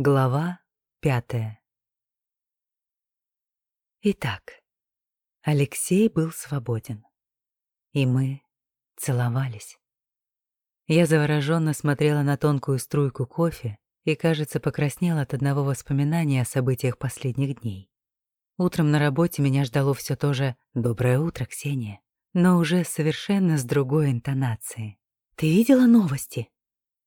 Глава пятая. Итак, Алексей был свободен. И мы целовались. Я завороженно смотрела на тонкую струйку кофе и, кажется, покраснела от одного воспоминания о событиях последних дней. Утром на работе меня ждало все то же «Доброе утро, Ксения», но уже совершенно с другой интонацией. «Ты видела новости?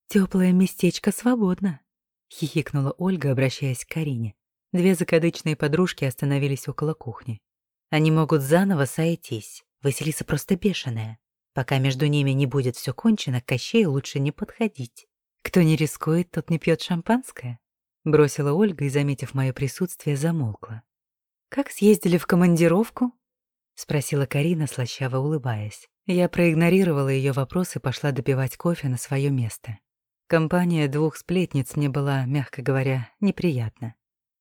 Теплое местечко свободно», — хихикнула Ольга, обращаясь к Карине. Две закадычные подружки остановились около кухни. Они могут заново сойтись. Василиса просто бешеная. Пока между ними не будет все кончено, к Кощею лучше не подходить. Кто не рискует, тот не пьет шампанское. Бросила Ольга и, заметив мое присутствие, замолкла. «Как съездили в командировку?» — спросила Карина, слащаво улыбаясь. Я проигнорировала ее вопрос и пошла допивать кофе на свое место. Компания двух сплетниц мне была, мягко говоря, неприятна.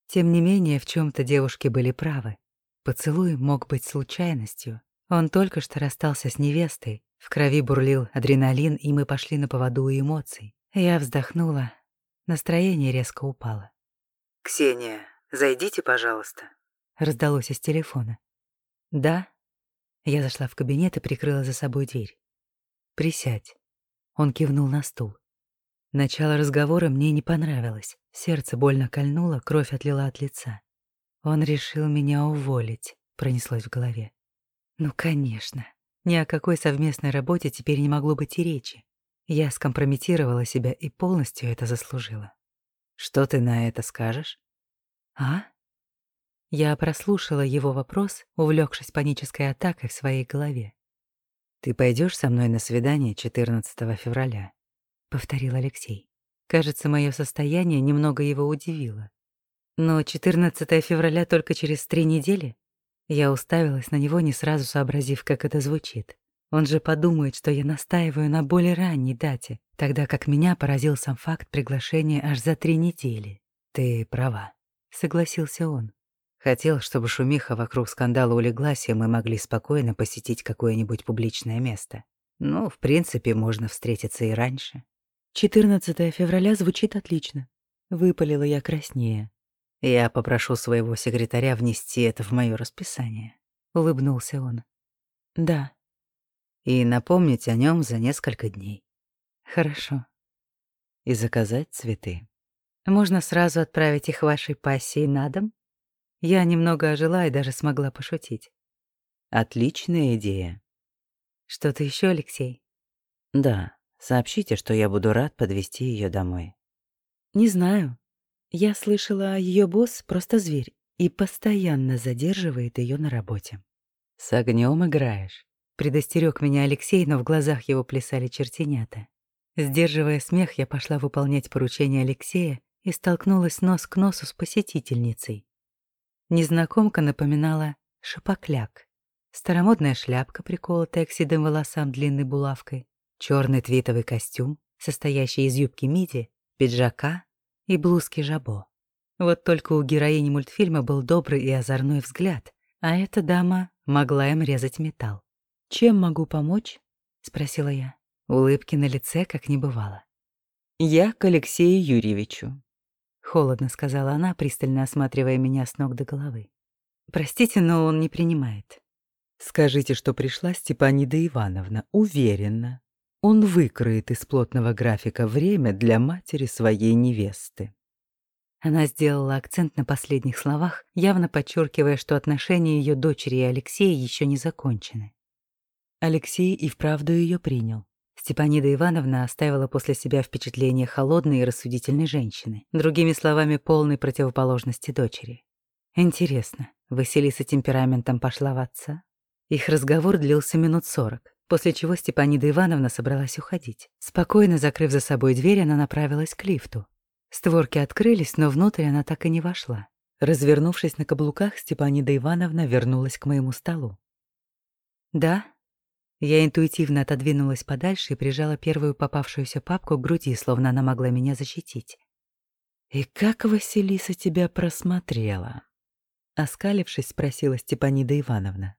Тем не менее, в чем то девушки были правы. Поцелуй мог быть случайностью. Он только что расстался с невестой, в крови бурлил адреналин, и мы пошли на поводу у эмоций. Я вздохнула, настроение резко упало. «Ксения, зайдите, пожалуйста», раздалось из телефона. «Да?» Я зашла в кабинет и прикрыла за собой дверь. «Присядь». Он кивнул на стул. Начало разговора мне не понравилось. Сердце больно кольнуло, кровь отлила от лица. Он решил меня уволить, пронеслось в голове. Ну, конечно. Ни о какой совместной работе теперь не могло быть и речи. Я скомпрометировала себя и полностью это заслужила. Что ты на это скажешь? А? Я прослушала его вопрос, увлекшись панической атакой в своей голове. «Ты пойдешь со мной на свидание 14 февраля?» — повторил Алексей. Кажется, мое состояние немного его удивило. Но 14 февраля только через три недели? Я уставилась на него, не сразу сообразив, как это звучит. Он же подумает, что я настаиваю на более ранней дате, тогда как меня поразил сам факт приглашения аж за три недели. «Ты права», — согласился он. Хотел, чтобы шумиха вокруг скандала улеглась, и мы могли спокойно посетить какое-нибудь публичное место. Ну, в принципе, можно встретиться и раньше. 14 февраля звучит отлично. Выпалила я краснее. Я попрошу своего секретаря внести это в моё расписание. Улыбнулся он. Да. И напомнить о нём за несколько дней. Хорошо. И заказать цветы. Можно сразу отправить их вашей пассии на дом? Я немного ожила и даже смогла пошутить. Отличная идея. Что-то еще, Алексей? Да, сообщите, что я буду рад подвести ее домой. Не знаю. Я слышала, ее босс просто зверь и постоянно задерживает ее на работе. С огнем играешь. Предостерег меня Алексей, но в глазах его плясали чертенята. Сдерживая смех, я пошла выполнять поручение Алексея и столкнулась нос к носу с посетительницей. Незнакомка напоминала шапокляк. Старомодная шляпка, приколотая к седым волосам длинной булавкой, черный твитовый костюм, состоящий из юбки миди, пиджака и блузки жабо. Вот только у героини мультфильма был добрый и озорной взгляд, а эта дама могла им резать металл. «Чем могу помочь?» — спросила я. Улыбки на лице как не бывало. «Я к Алексею Юрьевичу», Холодно сказала она, пристально осматривая меня с ног до головы. Простите, но он не принимает. Скажите, что пришла Степанида Ивановна, уверенно. Он выкроет из плотного графика время для матери своей невесты. Она сделала акцент на последних словах, явно подчеркивая, что отношения ее дочери и Алексея еще не закончены. Алексей и вправду ее принял. Степанида Ивановна оставила после себя впечатление холодной и рассудительной женщины, другими словами, полной противоположности дочери. Интересно, Василиса темпераментом пошла в отца? Их разговор длился минут сорок, после чего Степанида Ивановна собралась уходить. Спокойно закрыв за собой дверь, она направилась к лифту. Створки открылись, но внутрь она так и не вошла. Развернувшись на каблуках, Степанида Ивановна вернулась к моему столу. «Да», я интуитивно отодвинулась подальше и прижала первую попавшуюся папку к груди, словно она могла меня защитить. «И как Василиса тебя просмотрела?» Оскалившись, спросила Степанида Ивановна.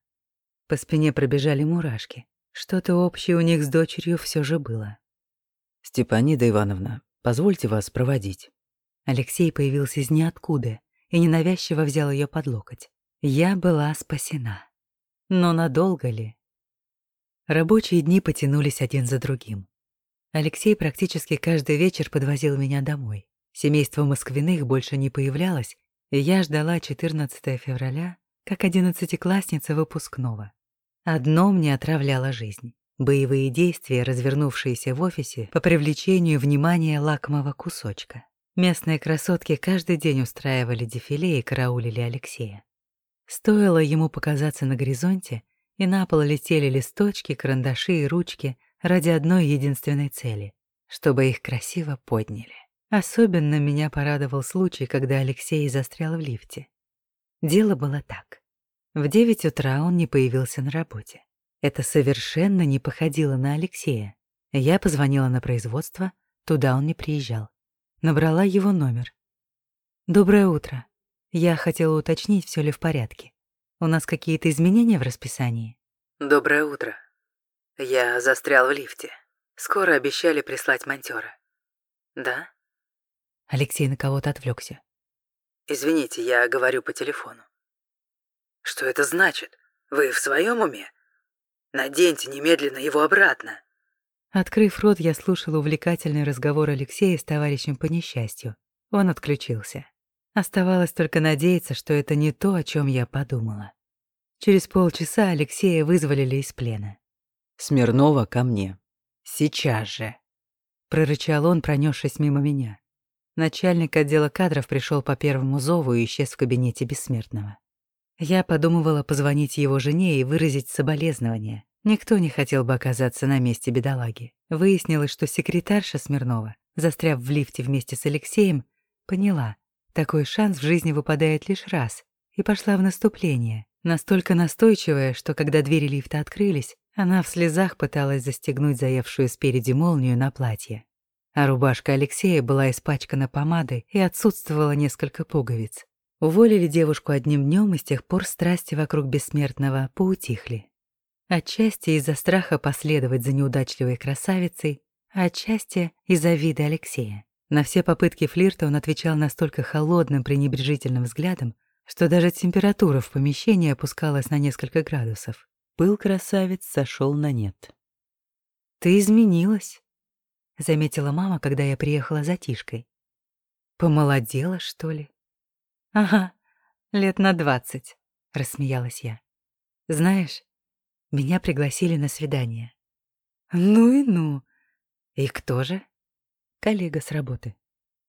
По спине пробежали мурашки. Что-то общее у них с дочерью все же было. «Степанида Ивановна, позвольте вас проводить». Алексей появился из ниоткуда и ненавязчиво взял ее под локоть. Я была спасена. Но надолго ли? Рабочие дни потянулись один за другим. Алексей практически каждый вечер подвозил меня домой. Семейство Москвиных больше не появлялось, и я ждала 14 февраля как одиннадцатиклассница выпускного. Одно мне отравляло жизнь — боевые действия, развернувшиеся в офисе по привлечению внимания лакомого кусочка. Местные красотки каждый день устраивали дефиле и караулили Алексея. Стоило ему показаться на горизонте, и на пол летели листочки, карандаши и ручки ради одной единственной цели — чтобы их красиво подняли. Особенно меня порадовал случай, когда Алексей застрял в лифте. Дело было так. В девять утра он не появился на работе. Это совершенно не походило на Алексея. Я позвонила на производство, туда он не приезжал. Набрала его номер. «Доброе утро. Я хотела уточнить, все ли в порядке. У нас какие-то изменения в расписании?» «Доброе утро. Я застрял в лифте. Скоро обещали прислать монтёра. Да?» Алексей на кого-то отвлекся. «Извините, я говорю по телефону». «Что это значит? Вы в своем уме? Наденьте немедленно его обратно». Открыв рот, я слушала увлекательный разговор Алексея с товарищем по несчастью. Он отключился. Оставалось только надеяться, что это не то, о чем я подумала. Через полчаса Алексея вызволили из плена. «Смирнова ко мне. Сейчас же!» Прорычал он, пронесшись мимо меня. Начальник отдела кадров пришел по первому зову и исчез в кабинете бессмертного. Я подумывала позвонить его жене и выразить соболезнования. Никто не хотел бы оказаться на месте бедолаги. Выяснилось, что секретарша Смирнова, застряв в лифте вместе с Алексеем, поняла, такой шанс в жизни выпадает лишь раз, и пошла в наступление, настолько настойчивая, что когда двери лифта открылись, она в слезах пыталась застегнуть заевшую спереди молнию на платье. А рубашка Алексея была испачкана помадой и отсутствовало несколько пуговиц. Уволили девушку одним днем, и с тех пор страсти вокруг бессмертного поутихли. Отчасти из-за страха последовать за неудачливой красавицей, а отчасти из-за вида Алексея. На все попытки флирта он отвечал настолько холодным, пренебрежительным взглядом, что даже температура в помещении опускалась на несколько градусов. Пыл красавец сошел на нет. «Ты изменилась», — заметила мама, когда я приехала за Тишкой. «Помолодела, что ли?» «Ага, лет на двадцать», — рассмеялась я. «Знаешь, меня пригласили на свидание. Ну и ну. И кто же? Коллега с работы.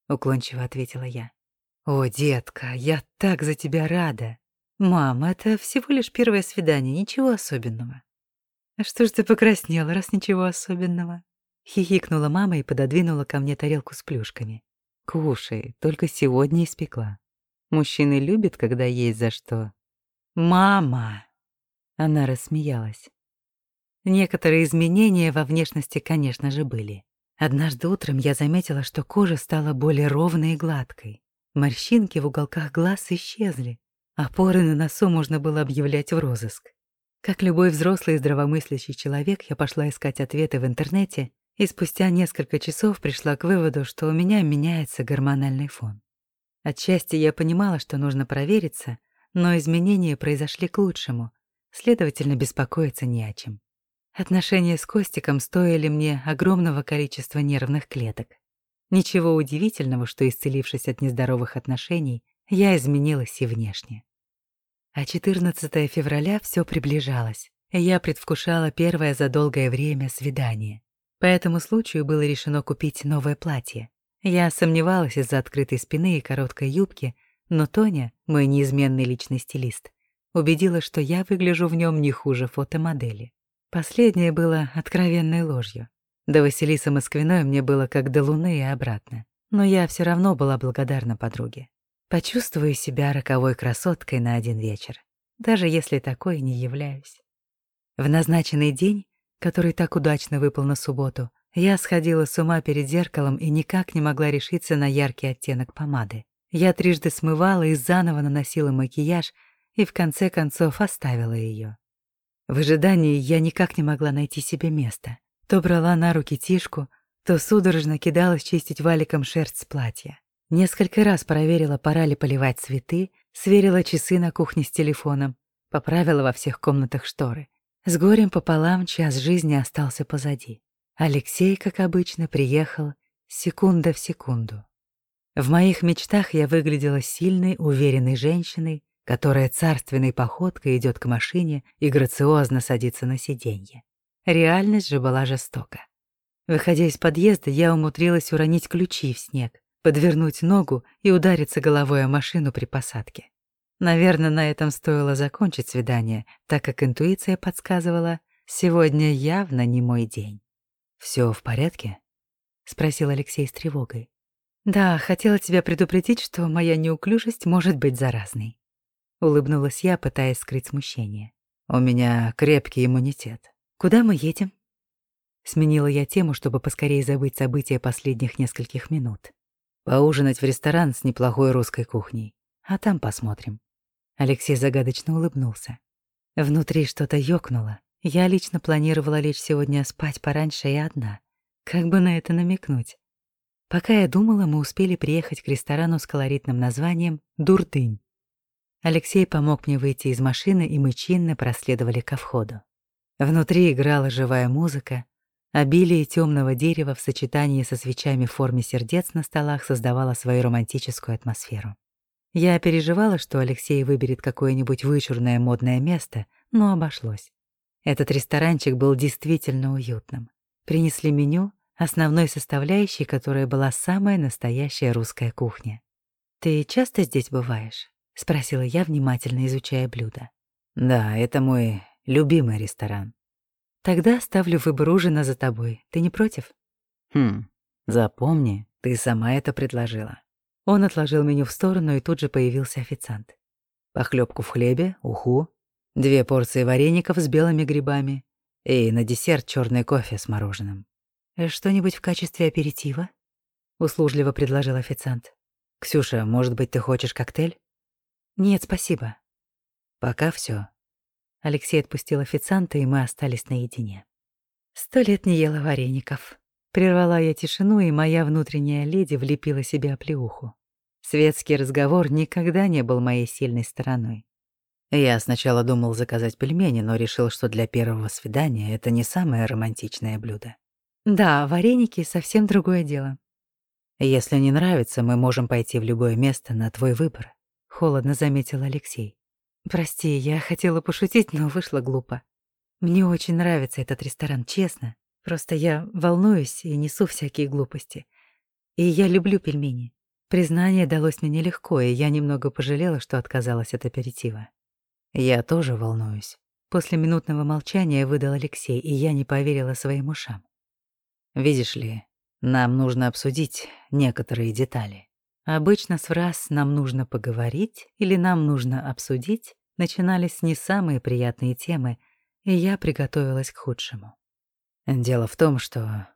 Уклончиво ответила я. О, детка, я так за тебя рада. Мам, это всего лишь первое свидание, ничего особенного. А что ж ты покраснела, раз ничего особенного? Хихикнула мама и пододвинула ко мне тарелку с плюшками. Кушай, только сегодня испекла. Мужчины любят, когда есть за что. Мама! Она рассмеялась. Некоторые изменения во внешности, конечно же, были. Однажды утром я заметила, что кожа стала более ровной и гладкой. Морщинки в уголках глаз исчезли, а поры на носу можно было объявлять в розыск. Как любой взрослый и здравомыслящий человек, я пошла искать ответы в интернете и спустя несколько часов пришла к выводу, что у меня меняется гормональный фон. Отчасти я понимала, что нужно провериться, но изменения произошли к лучшему, следовательно, беспокоиться не о чем. Отношения с Костиком стоили мне огромного количества нервных клеток. Ничего удивительного, что, исцелившись от нездоровых отношений, я изменилась и внешне. А 14 февраля все приближалось, и я предвкушала первое за долгое время свидание. По этому случаю было решено купить новое платье. Я сомневалась из-за открытой спины и короткой юбки, но Тоня, мой неизменный личный стилист, убедила, что я выгляжу в нем не хуже фотомодели. Последнее было откровенной ложью. До Василисы Москвиной мне было как до Луны и обратно. Но я все равно была благодарна подруге. Почувствую себя роковой красоткой на один вечер, даже если такой не являюсь. В назначенный день, который так удачно выпал на субботу, я сходила с ума перед зеркалом и никак не могла решиться на яркий оттенок помады. Я трижды смывала и заново наносила макияж, и в конце концов оставила ее. В ожидании я никак не могла найти себе места. То брала на руки Тишку, то судорожно кидалась чистить валиком шерсть с платья. Несколько раз проверила, пора ли поливать цветы, сверила часы на кухне с телефоном, поправила во всех комнатах шторы. С горем пополам час жизни остался позади. Алексей, как обычно, приехал секунда в секунду. В моих мечтах я выглядела сильной, уверенной женщиной, которая царственной походкой идет к машине и грациозно садится на сиденье. Реальность же была жестока. Выходя из подъезда, я умудрилась уронить ключи в снег, подвернуть ногу и удариться головой о машину при посадке. Наверное, на этом стоило закончить свидание, так как интуиция подсказывала, сегодня явно не мой день. Все в порядке?» — спросил Алексей с тревогой. «Да, хотела тебя предупредить, что моя неуклюжесть может быть заразной». Улыбнулась я, пытаясь скрыть смущение. «У меня крепкий иммунитет. Куда мы едем?» Сменила я тему, чтобы поскорее забыть события последних нескольких минут. Поужинать в ресторан с неплохой русской кухней. А там посмотрим. Алексей загадочно улыбнулся. Внутри что-то ёкнуло. Я лично планировала лечь сегодня спать пораньше и одна. Как бы на это намекнуть? Пока я думала, мы успели приехать к ресторану с колоритным названием «Дурдынь». Алексей помог мне выйти из машины, и мы чинно проследовали ко входу. Внутри играла живая музыка, Обилие темного дерева в сочетании со свечами в форме сердец на столах создавало свою романтическую атмосферу. Я переживала, что Алексей выберет какое-нибудь вычурное модное место, но обошлось. Этот ресторанчик был действительно уютным. Принесли меню, основной составляющей которой была самая настоящая русская кухня. «Ты часто здесь бываешь?» — спросила я, внимательно изучая блюдо. «Да, это мой любимый ресторан», Тогда ставлю выбор ужина за тобой. Ты не против? Хм, запомни, ты сама это предложила. Он отложил меню в сторону, и тут же появился официант. Похлебку в хлебе, уху, две порции вареников с белыми грибами и на десерт черный кофе с мороженым. «Э, «Что-нибудь в качестве аперитива?» — услужливо предложил официант. «Ксюша, может быть, ты хочешь коктейль?» «Нет, спасибо». «Пока все. Алексей отпустил официанта, и мы остались наедине. «Сто лет не ела вареников». Прервала я тишину, и моя внутренняя леди влепила себе оплеуху. Светский разговор никогда не был моей сильной стороной. Я сначала думал заказать пельмени, но решил, что для первого свидания это не самое романтичное блюдо. Да, вареники — совсем другое дело. Если не нравится, мы можем пойти в любое место на твой выбор, — холодно заметил Алексей. Прости, я хотела пошутить, но вышло глупо. Мне очень нравится этот ресторан, честно. Просто я волнуюсь и несу всякие глупости. И я люблю пельмени. Признание далось мне нелегко, и я немного пожалела, что отказалась от аперитива. Я тоже волнуюсь. После минутного молчания выдал Алексей, и я не поверила своим ушам. Видишь ли, нам нужно обсудить некоторые детали. Обычно с фраз «нам нужно поговорить» или «нам нужно обсудить» начинались не самые приятные темы, и я приготовилась к худшему. Дело в том, что...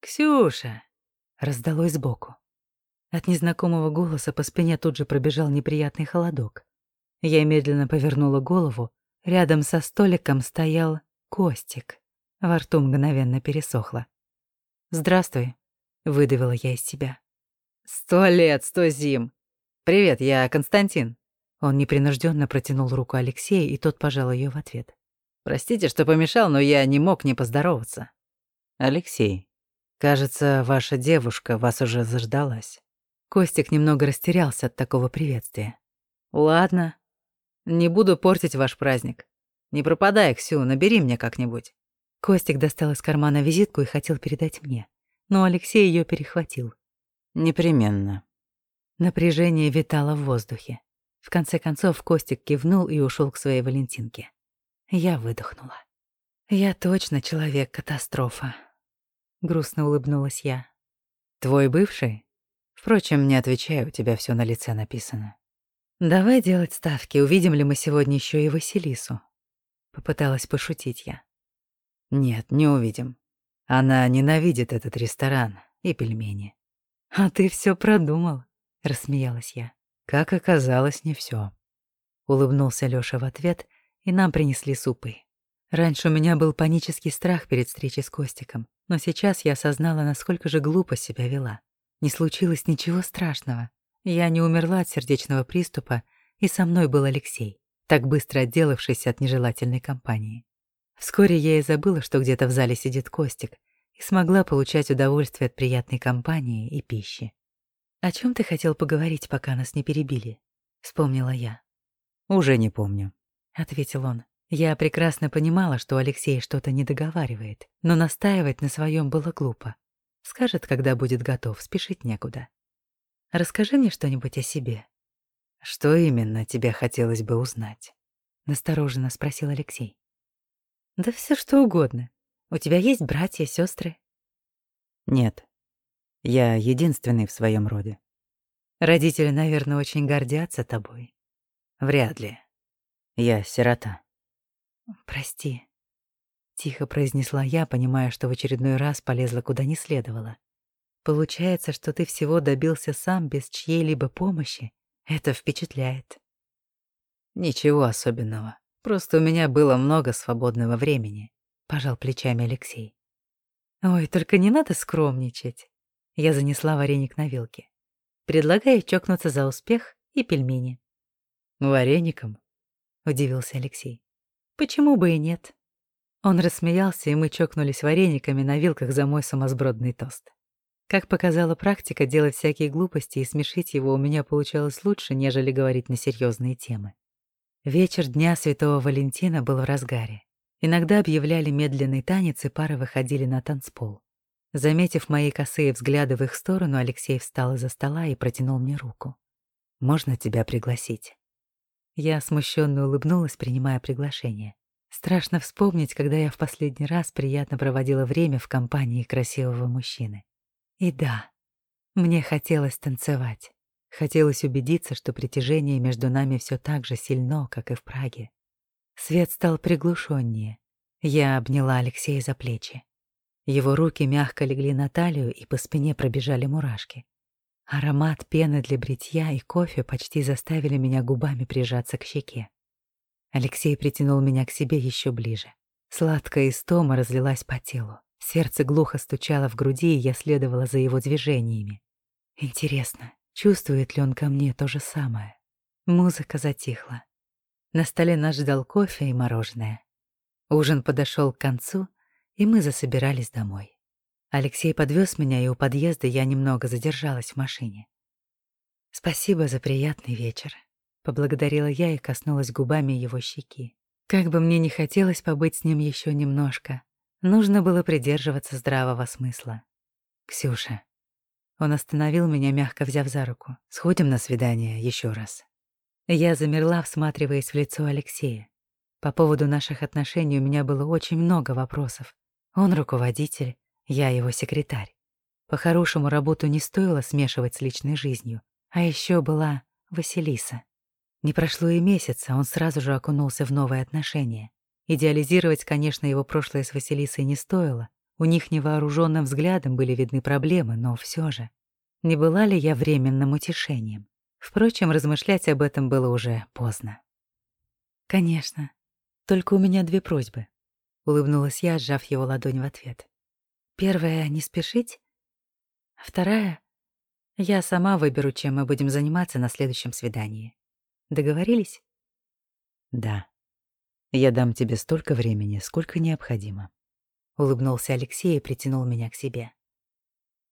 «Ксюша!» — раздалось сбоку. От незнакомого голоса по спине тут же пробежал неприятный холодок. Я медленно повернула голову. Рядом со столиком стоял Костик. Во рту мгновенно пересохло. «Здравствуй», — выдавила я из себя. «Сто лет, сто зим. Привет, я Константин». Он непринужденно протянул руку Алексею, и тот пожал ее в ответ. «Простите, что помешал, но я не мог не поздороваться». «Алексей, кажется, ваша девушка вас уже заждалась». Костик немного растерялся от такого приветствия. «Ладно. Не буду портить ваш праздник. Не пропадай, Ксю, набери мне как-нибудь». Костик достал из кармана визитку и хотел передать мне, но Алексей ее перехватил. Непременно. Напряжение витало в воздухе. В конце концов Костик кивнул и ушел к своей Валентинке. Я выдохнула. Я точно человек-катастрофа. Грустно улыбнулась я. Твой бывший? Впрочем, не отвечаю, у тебя все на лице написано. Давай делать ставки, увидим ли мы сегодня еще и Василису. Попыталась пошутить я. Нет, не увидим. Она ненавидит этот ресторан и пельмени. «А ты все продумал», — рассмеялась я. Как оказалось, не все. Улыбнулся Лёша в ответ, и нам принесли супы. Раньше у меня был панический страх перед встречей с Костиком, но сейчас я осознала, насколько же глупо себя вела. Не случилось ничего страшного. Я не умерла от сердечного приступа, и со мной был Алексей, так быстро отделавшийся от нежелательной компании. Вскоре я и забыла, что где-то в зале сидит Костик, и смогла получать удовольствие от приятной компании и пищи. «О чем ты хотел поговорить, пока нас не перебили?» — вспомнила я. «Уже не помню», — ответил он. Я прекрасно понимала, что Алексей что-то не договаривает, но настаивать на своем было глупо. Скажет, когда будет готов, спешить некуда. Расскажи мне что-нибудь о себе. Что именно тебе хотелось бы узнать? Настороженно спросил Алексей. Да все что угодно. У тебя есть братья, сестры? Нет. Я единственный в своем роде. Родители, наверное, очень гордятся тобой. Вряд ли. Я сирота. Прости. Тихо произнесла я, понимая, что в очередной раз полезла куда не следовало. Получается, что ты всего добился сам без чьей-либо помощи. Это впечатляет. Ничего особенного. Просто у меня было много свободного времени, пожал плечами Алексей. Ой, только не надо скромничать. Я занесла вареник на вилке. Предлагаю чокнуться за успех и пельмени. Вареником? Удивился Алексей. Почему бы и нет? Он рассмеялся, и мы чокнулись варениками на вилках за мой сумасбродный тост. Как показала практика, делать всякие глупости и смешить его у меня получалось лучше, нежели говорить на серьезные темы. Вечер Дня Святого Валентина был в разгаре. Иногда объявляли медленный танец, и пары выходили на танцпол. Заметив мои косые взгляды в их сторону, Алексей встал из-за стола и протянул мне руку. «Можно тебя пригласить?» Я смущенно улыбнулась, принимая приглашение. Страшно вспомнить, когда я в последний раз приятно проводила время в компании красивого мужчины. И да, мне хотелось танцевать. Хотелось убедиться, что притяжение между нами все так же сильно, как и в Праге. Свет стал приглушеннее. Я обняла Алексея за плечи. Его руки мягко легли на талию, и по спине пробежали мурашки. Аромат пены для бритья и кофе почти заставили меня губами прижаться к щеке. Алексей притянул меня к себе еще ближе. Сладкая истома разлилась по телу. Сердце глухо стучало в груди, и я следовала за его движениями. Интересно, чувствует ли он ко мне то же самое? Музыка затихла. На столе нас ждал кофе и мороженое. Ужин подошел к концу, и мы засобирались домой. Алексей подвез меня, и у подъезда я немного задержалась в машине. «Спасибо за приятный вечер», — поблагодарила я и коснулась губами его щеки. Как бы мне не хотелось побыть с ним еще немножко, Нужно было придерживаться здравого смысла. «Ксюша». Он остановил меня, мягко взяв за руку. «Сходим на свидание еще раз». Я замерла, всматриваясь в лицо Алексея. По поводу наших отношений у меня было очень много вопросов. Он руководитель, я его секретарь. По-хорошему, работу не стоило смешивать с личной жизнью. А еще была Василиса. Не прошло и месяца, он сразу же окунулся в новые отношения. Идеализировать, конечно, его прошлое с Василисой не стоило. У них невооруженным взглядом были видны проблемы, но все же. Не была ли я временным утешением? Впрочем, размышлять об этом было уже поздно. «Конечно. Только у меня две просьбы», — улыбнулась я, сжав его ладонь в ответ. «Первая — не спешить. Вторая — я сама выберу, чем мы будем заниматься на следующем свидании. Договорились?» «Да», я дам тебе столько времени, сколько необходимо. Улыбнулся Алексей и притянул меня к себе.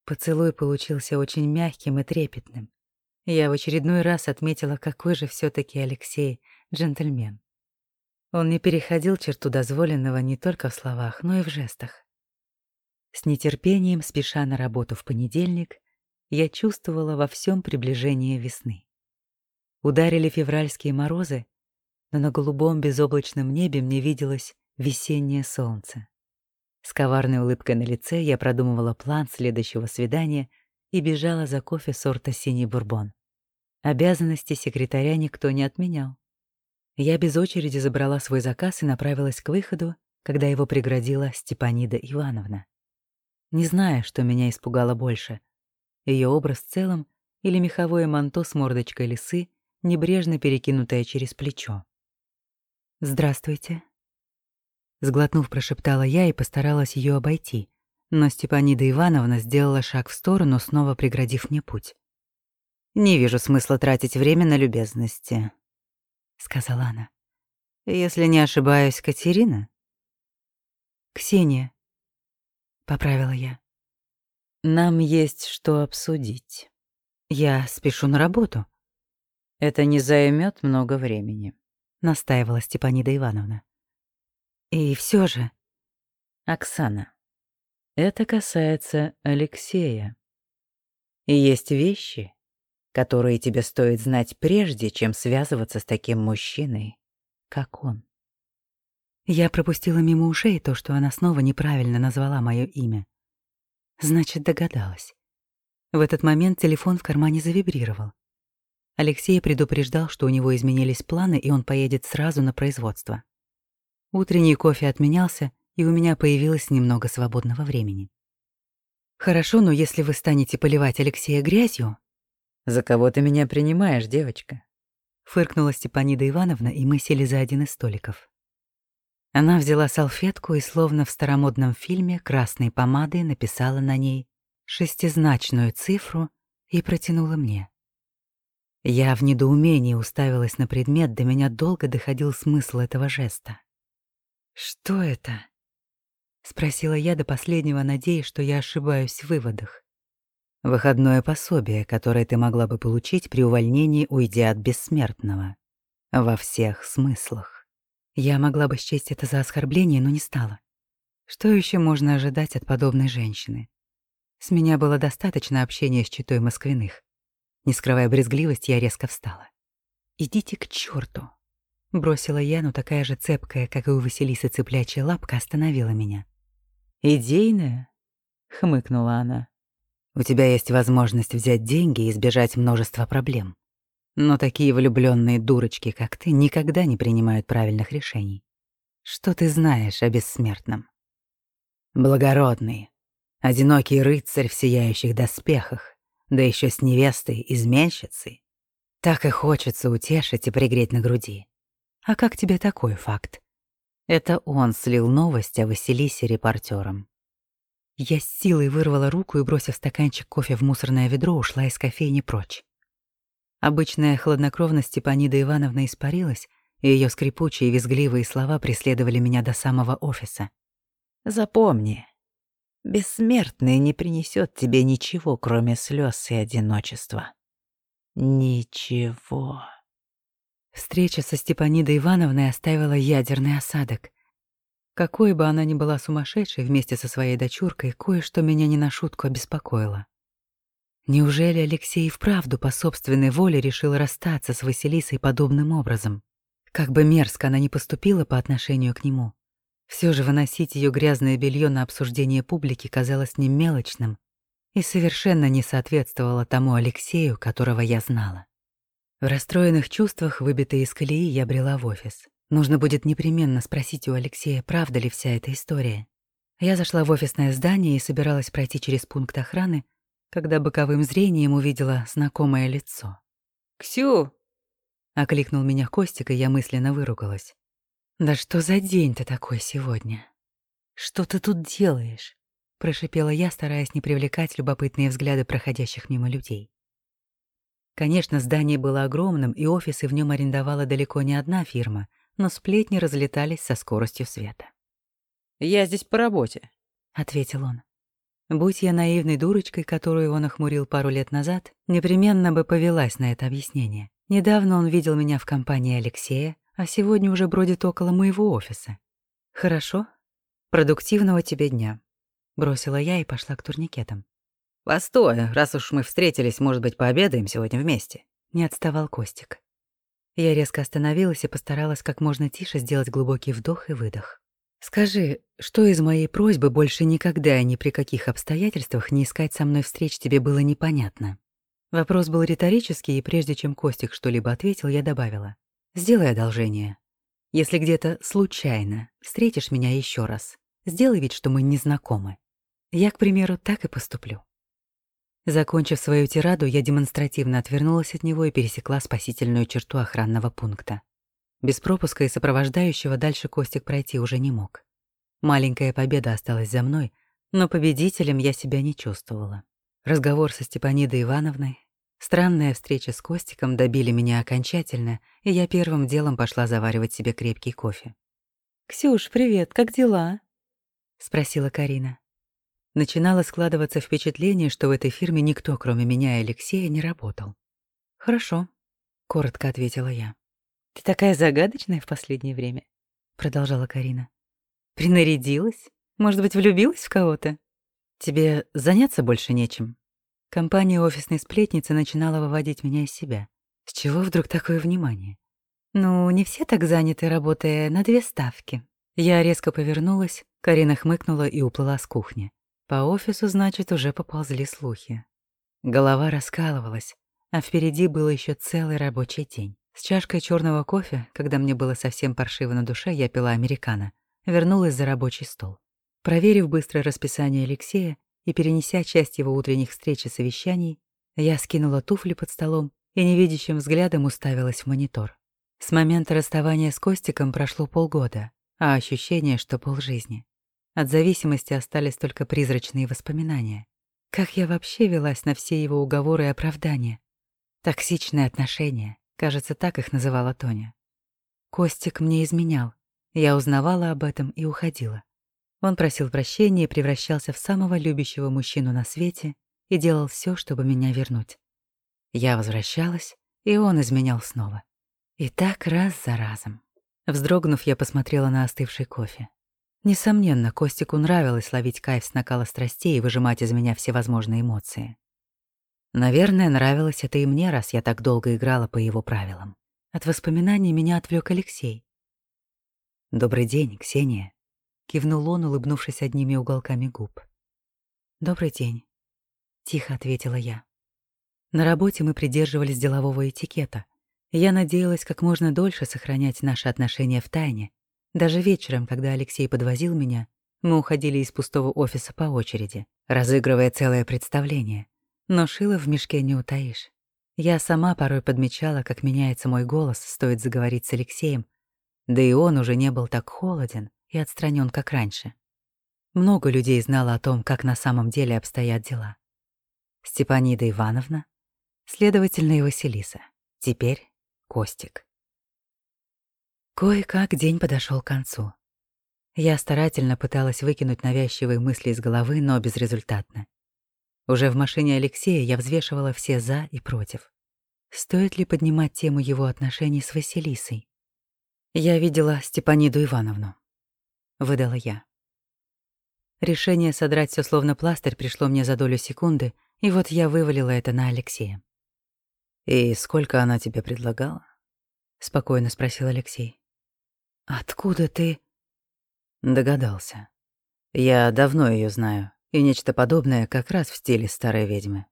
Поцелуй получился очень мягким и трепетным. Я в очередной раз отметила, какой же все таки Алексей джентльмен. Он не переходил черту дозволенного не только в словах, но и в жестах. С нетерпением, спеша на работу в понедельник, я чувствовала во всем приближение весны. Ударили февральские морозы, но на голубом безоблачном небе мне виделось весеннее солнце. С коварной улыбкой на лице я продумывала план следующего свидания и бежала за кофе сорта «Синий бурбон». Обязанности секретаря никто не отменял. Я без очереди забрала свой заказ и направилась к выходу, когда его преградила Степанида Ивановна. Не знаю, что меня испугало больше — ее образ в целом или меховое манто с мордочкой лисы, небрежно перекинутое через плечо. «Здравствуйте». Сглотнув, прошептала я и постаралась ее обойти, Но Степанида Ивановна сделала шаг в сторону, снова преградив мне путь. «Не вижу смысла тратить время на любезности», — сказала она. «Если не ошибаюсь, Катерина?» «Ксения», — поправила я. «Нам есть что обсудить. Я спешу на работу». «Это не займет много времени», — настаивала Степанида Ивановна. «И все же...» «Оксана, это касается Алексея. И есть вещи, которые тебе стоит знать прежде, чем связываться с таким мужчиной, как он. Я пропустила мимо ушей то, что она снова неправильно назвала мое имя. Значит, догадалась. В этот момент телефон в кармане завибрировал. Алексей предупреждал, что у него изменились планы, и он поедет сразу на производство. Утренний кофе отменялся, и у меня появилось немного свободного времени. «Хорошо, но если вы станете поливать Алексея грязью...» «За кого ты меня принимаешь, девочка?» Фыркнула Степанида Ивановна, и мы сели за один из столиков. Она взяла салфетку и, словно в старомодном фильме, красной помадой написала на ней шестизначную цифру и протянула мне. Я в недоумении уставилась на предмет, до меня долго доходил смысл этого жеста. «Что это?» — спросила я до последнего, надеясь, что я ошибаюсь в выводах. «Выходное пособие, которое ты могла бы получить при увольнении, уйдя от бессмертного. Во всех смыслах». Я могла бы счесть это за оскорбление, но не стала. Что еще можно ожидать от подобной женщины? С меня было достаточно общения с читой Москвиных. Не скрывая брезгливость, я резко встала. «Идите к черту! Бросила я, но такая же цепкая, как и у Василисы цыплячья лапка, остановила меня. «Идейная?» — хмыкнула она. «У тебя есть возможность взять деньги и избежать множества проблем. Но такие влюбленные дурочки, как ты, никогда не принимают правильных решений. Что ты знаешь о бессмертном? Благородный, одинокий рыцарь в сияющих доспехах, да еще с невестой-изменщицей. Так и хочется утешить и пригреть на груди. А как тебе такой факт? Это он слил новость о Василисе репортерам. Я с силой вырвала руку и, бросив стаканчик кофе в мусорное ведро, ушла из кофейни прочь. Обычная хладнокровность Степанида Ивановна испарилась, и ее скрипучие визгливые слова преследовали меня до самого офиса. «Запомни, бессмертный не принесет тебе ничего, кроме слез и одиночества. Ничего». Встреча со Степанидой Ивановной оставила ядерный осадок. Какой бы она ни была сумасшедшей вместе со своей дочуркой, кое-что меня не на шутку обеспокоило. Неужели Алексей вправду по собственной воле решил расстаться с Василисой подобным образом? Как бы мерзко она ни поступила по отношению к нему, все же выносить ее грязное белье на обсуждение публики казалось не мелочным и совершенно не соответствовало тому Алексею, которого я знала. В расстроенных чувствах, выбитые из колеи, я брела в офис. Нужно будет непременно спросить у Алексея, правда ли вся эта история. Я зашла в офисное здание и собиралась пройти через пункт охраны, когда боковым зрением увидела знакомое лицо. «Ксю!» — окликнул меня Костик, и я мысленно выругалась. «Да что за день ты такой сегодня? Что ты тут делаешь?» — прошипела я, стараясь не привлекать любопытные взгляды проходящих мимо людей. Конечно, здание было огромным, и офисы в нем арендовала далеко не одна фирма, но сплетни разлетались со скоростью света. «Я здесь по работе», — ответил он. Будь я наивной дурочкой, которую он охмурил пару лет назад, непременно бы повелась на это объяснение. Недавно он видел меня в компании Алексея, а сегодня уже бродит около моего офиса. «Хорошо. Продуктивного тебе дня», — бросила я и пошла к турникетам. «Постой, раз уж мы встретились, может быть, пообедаем сегодня вместе?» Не отставал Костик. Я резко остановилась и постаралась как можно тише сделать глубокий вдох и выдох. «Скажи, что из моей просьбы больше никогда и ни при каких обстоятельствах не искать со мной встреч тебе было непонятно?» Вопрос был риторический, и прежде чем Костик что-либо ответил, я добавила. «Сделай одолжение. Если где-то случайно встретишь меня еще раз, сделай вид, что мы не знакомы. Я, к примеру, так и поступлю». Закончив свою тираду, я демонстративно отвернулась от него и пересекла спасительную черту охранного пункта. Без пропуска и сопровождающего дальше Костик пройти уже не мог. Маленькая победа осталась за мной, Но победителем я себя не чувствовала. Разговор со Степанидой Ивановной, странная встреча с Костиком добили меня окончательно, и я первым делом пошла заваривать себе крепкий кофе. «Ксюш, привет, как дела?» — спросила Карина. Начинало складываться впечатление, что в этой фирме никто, кроме меня и Алексея, не работал. «Хорошо», — коротко ответила я. «Ты такая загадочная в последнее время», — продолжала Карина. «Принарядилась? Может быть, влюбилась в кого-то? Тебе заняться больше нечем?» Компания офисной сплетницы начинала выводить меня из себя. С чего вдруг такое внимание? «Ну, не все так заняты, работая на две ставки». Я резко повернулась, Карина хмыкнула и уплыла с кухни. По офису, значит, уже поползли слухи. Голова раскалывалась, а впереди был еще целый рабочий день. С чашкой черного кофе, когда мне было совсем паршиво на душе, я пила американо, вернулась за рабочий стол. Проверив быстро расписание Алексея и перенеся часть его утренних встреч и совещаний, я скинула туфли под столом и невидящим взглядом уставилась в монитор. С момента расставания с Костиком прошло полгода, а ощущение, что полжизни. От зависимости остались только призрачные воспоминания. Как я вообще велась на все его уговоры и оправдания? Токсичные отношения, кажется, так их называла Тоня. Костик мне изменял. Я узнавала об этом и уходила. Он просил прощения и превращался в самого любящего мужчину на свете и делал все, чтобы меня вернуть. Я возвращалась, и он изменял снова. И так раз за разом. Вздрогнув, я посмотрела на остывший кофе. Несомненно, Костику нравилось ловить кайф с накала страстей и выжимать из меня всевозможные эмоции. Наверное, нравилось это и мне, раз я так долго играла по его правилам. От воспоминаний меня отвлек Алексей. «Добрый день, Ксения», — кивнул он, улыбнувшись одними уголками губ. «Добрый день», — тихо ответила я. На работе мы придерживались делового этикета. Я надеялась как можно дольше сохранять наши отношения в тайне, даже вечером, когда Алексей подвозил меня, мы уходили из пустого офиса по очереди, разыгрывая целое представление. Но шило в мешке не утаишь. Я сама порой подмечала, как меняется мой голос, стоит заговорить с Алексеем, да и он уже не был так холоден и отстранен, как раньше. Много людей знало о том, как на самом деле обстоят дела. Степанида Ивановна, следовательно, и Василиса. Теперь Костик. Кое-как день подошел к концу. Я старательно пыталась выкинуть навязчивые мысли из головы, но безрезультатно. Уже в машине Алексея я взвешивала все «за» и «против». Стоит ли поднимать тему его отношений с Василисой? Я видела Степаниду Ивановну. Выдала я. Решение содрать все словно пластырь пришло мне за долю секунды, и вот я вывалила это на Алексея. «И сколько она тебе предлагала?» — спокойно спросил Алексей. «Откуда ты?» Догадался. Я давно ее знаю, и нечто подобное как раз в стиле старой ведьмы.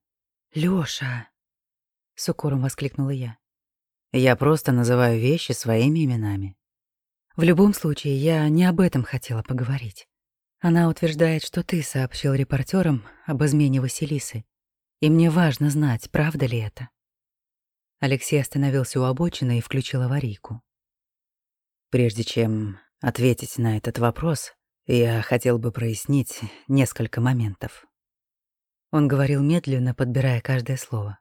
«Лёша!» — с укором воскликнула я. Я просто называю вещи своими именами. В любом случае, я не об этом хотела поговорить. Она утверждает, что ты сообщил репортерам об измене Василисы, и мне важно знать, правда ли это. Алексей остановился у обочины и включил аварийку. Прежде чем ответить на этот вопрос, я хотел бы прояснить несколько моментов. Он говорил медленно, подбирая каждое слово.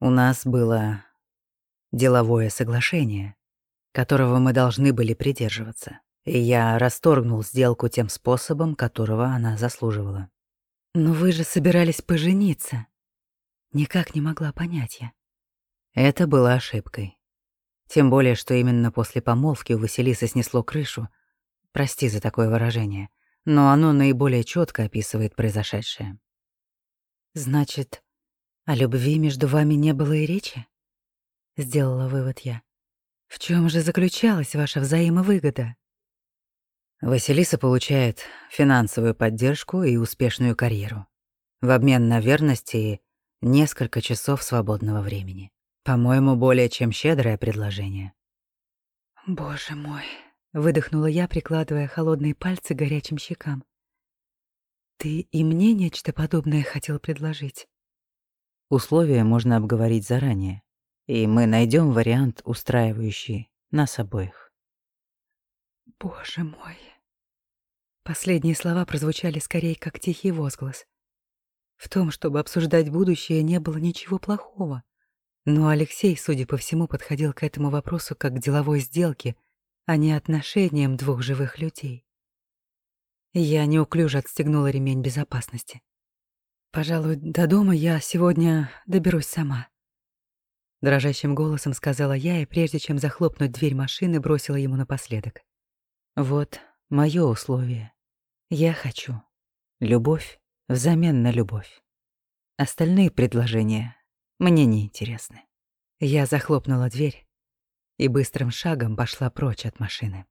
У нас было деловое соглашение, которого мы должны были придерживаться, и я расторгнул сделку тем способом, которого она заслуживала. «Но вы же собирались пожениться». Никак не могла понять я. Это было ошибкой. Тем более, что именно после помолвки у Василисы снесло крышу. Прости за такое выражение, но оно наиболее четко описывает произошедшее. «Значит, о любви между вами не было и речи?» — сделала вывод я. «В чем же заключалась ваша взаимовыгода?» Василиса получает финансовую поддержку и успешную карьеру в обмен на верность и несколько часов свободного времени. По-моему, более чем щедрое предложение. «Боже мой!» — выдохнула я, прикладывая холодные пальцы к горячим щекам. «Ты и мне нечто подобное хотел предложить?» Условия можно обговорить заранее, и мы найдем вариант, устраивающий нас обоих. «Боже мой!» Последние слова прозвучали скорее как тихий возглас. В том, чтобы обсуждать будущее, не было ничего плохого. Но Алексей, судя по всему, подходил к этому вопросу как к деловой сделке, а не отношениям двух живых людей. Я неуклюже отстегнула ремень безопасности. «Пожалуй, до дома я сегодня доберусь сама», — дрожащим голосом сказала я, и прежде чем захлопнуть дверь машины, бросила ему напоследок. «Вот мое условие. Я хочу любовь взамен на любовь. Остальные предложения мне не интересны». Я захлопнула дверь и быстрым шагом пошла прочь от машины.